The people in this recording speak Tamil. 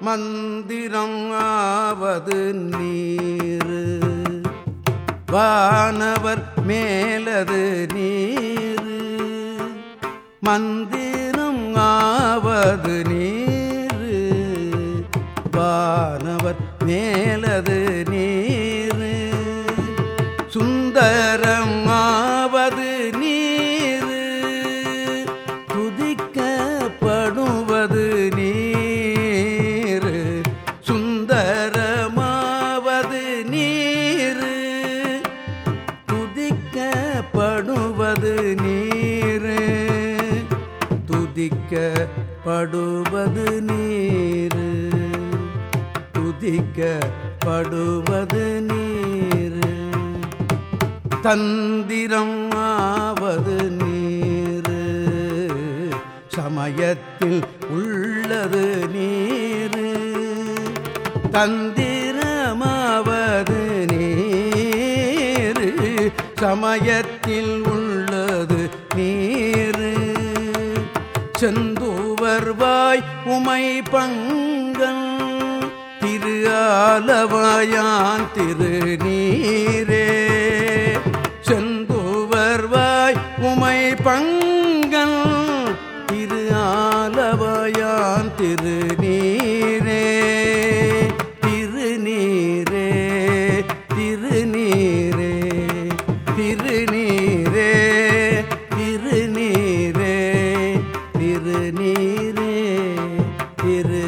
மந்திரம் ஆவது நீர். வானவர் மேலது நீர். மந்திரம் ஆவது நீர். வானவர் மேலது நீர். சுந்தரம் சுந்தரமாவது நீர் துதிக்கப்படுவது நீர் துதிக்கப்படுவது நீர் துதிக்கப்படுவது நீர். தந்திரம் ஆவது நீர் சமயத்தில் உள்ளது நீர். தந்திரமாவது நீர் சமயத்தில் உள்ளது நீர். செந்தூவர்வாய் உமை பங்கன் திரு ஆலவாயான் திரு நீரே. செந்தூவர்வாய் உமை பங்கன் திரு ஆலவாயான் திரு நீரே திரு